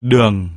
đường